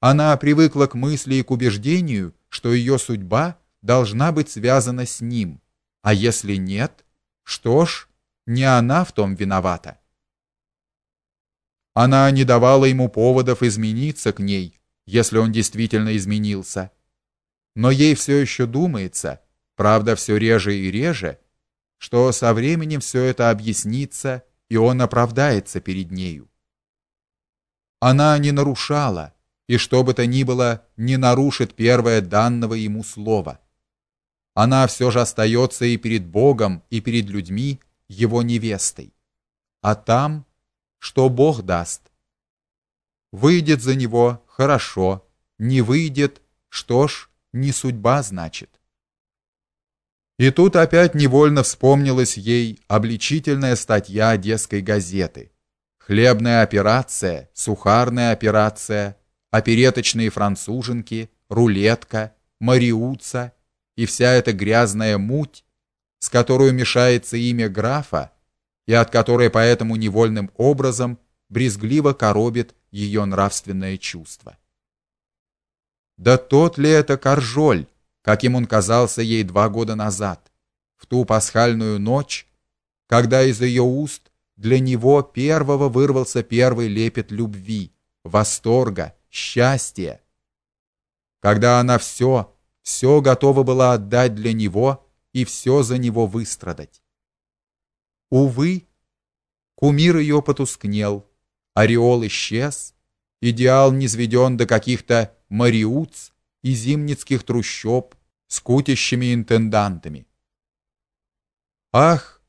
Она привыкла к мысли и к убеждению, что ее судьба должна быть связана с ним. А если нет, что ж, не она в том виновата. Она не давала ему поводов измениться к ней, если он действительно изменился. Но ей все еще думается, правда, все реже и реже, что со временем все это объяснится, и он оправдается перед нею. Она не нарушала, и что бы то ни было, не нарушит первое данного ему слова. Она все же остается и перед Богом, и перед людьми его невестой. А там, что Бог даст. Выйдет за него хорошо, не выйдет, что ж, не судьба, значит. И тут опять невольно вспомнилась ей обличительная статья Одесской газеты. Хлебная операция, сухарная операция, опереточные француженки, рулетка, мариуца и вся эта грязная муть, с которой мешается имя графа и от которой поэтому невольным образом брезгливо коробит ее нравственное чувство. Да тот ли это Каржоль, каким он казался ей два года назад, в ту пасхальную ночь, когда из ее уст для него первого вырвался первый лепет любви, восторга, счастья. Когда она все, все готова была отдать для него и все за него выстрадать. Увы, кумир ее потускнел, ореол исчез, идеал низведен до каких-то мариуц и зимницких трущоб с кутящими интендантами. Ах,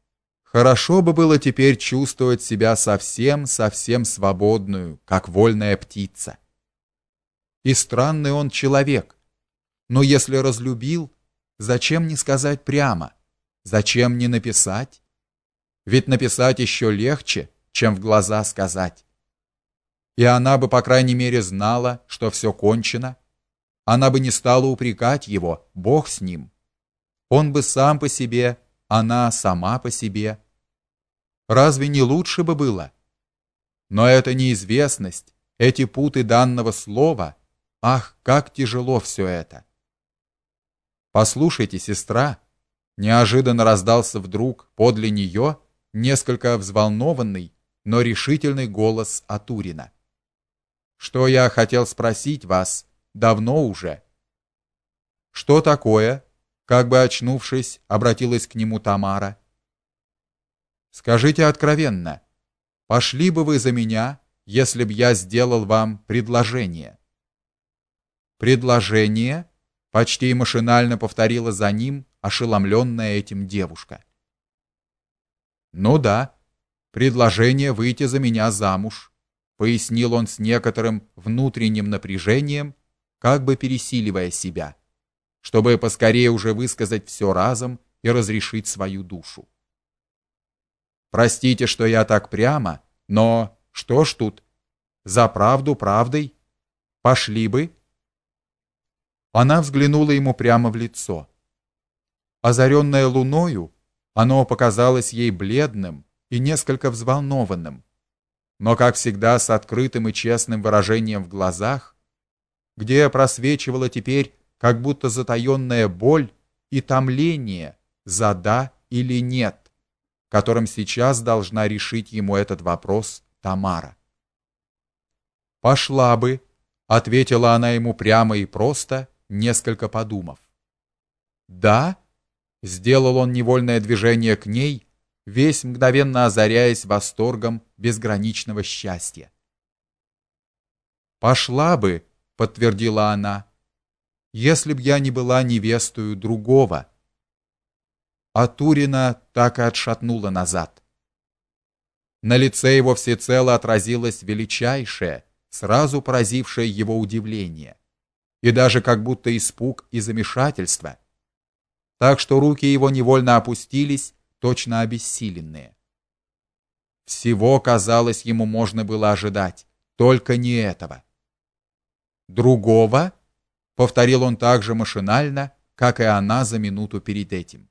хорошо бы было теперь чувствовать себя совсем-совсем свободную, как вольная птица. И странный он человек. Но если разлюбил, зачем не сказать прямо? Зачем не написать? Ведь написать еще легче, чем в глаза сказать. И она бы, по крайней мере, знала, что все кончено, она бы не стала упрекать его, Бог с ним. Он бы сам по себе, она сама по себе. Разве не лучше бы было? Но эта неизвестность, эти путы данного слова, ах, как тяжело все это. Послушайте, сестра, неожиданно раздался вдруг подле нее несколько взволнованный, но решительный голос Атурина. Что я хотел спросить вас, давно уже. Что такое? Как бы очнувшись, обратилась к нему Тамара. Скажите откровенно, пошли бы вы за меня, если б я сделал вам предложение? Предложение? Почти машинально повторила за ним ошеломленная этим девушка. Ну да, предложение выйти за меня замуж, пояснил он с некоторым внутренним напряжением как бы пересиливая себя, чтобы поскорее уже высказать все разом и разрешить свою душу. Простите, что я так прямо, но что ж тут? За правду правдой. Пошли бы. Она взглянула ему прямо в лицо. Озаренное луною, оно показалось ей бледным и несколько взволнованным, но как всегда с открытым и честным выражением в глазах, где просвечивала теперь как будто затаённая боль и томление за да или нет, которым сейчас должна решить ему этот вопрос Тамара. Пошла бы, ответила она ему прямо и просто, несколько подумав. Да, сделал он невольное движение к ней, весь мгновенно озаряясь восторгом безграничного счастья. Пошла бы, подтвердила она. Если б я не была невестою другого. А Турина так и отшатнула назад. На лице его всецело отразилось величайшее, сразу поразившее его удивление, и даже как будто испуг и замешательство. Так что руки его невольно опустились, точно обессиленные. Всего, казалось, ему можно было ожидать, только не этого. Другого, повторил он так же машинально, как и она за минуту перед этим.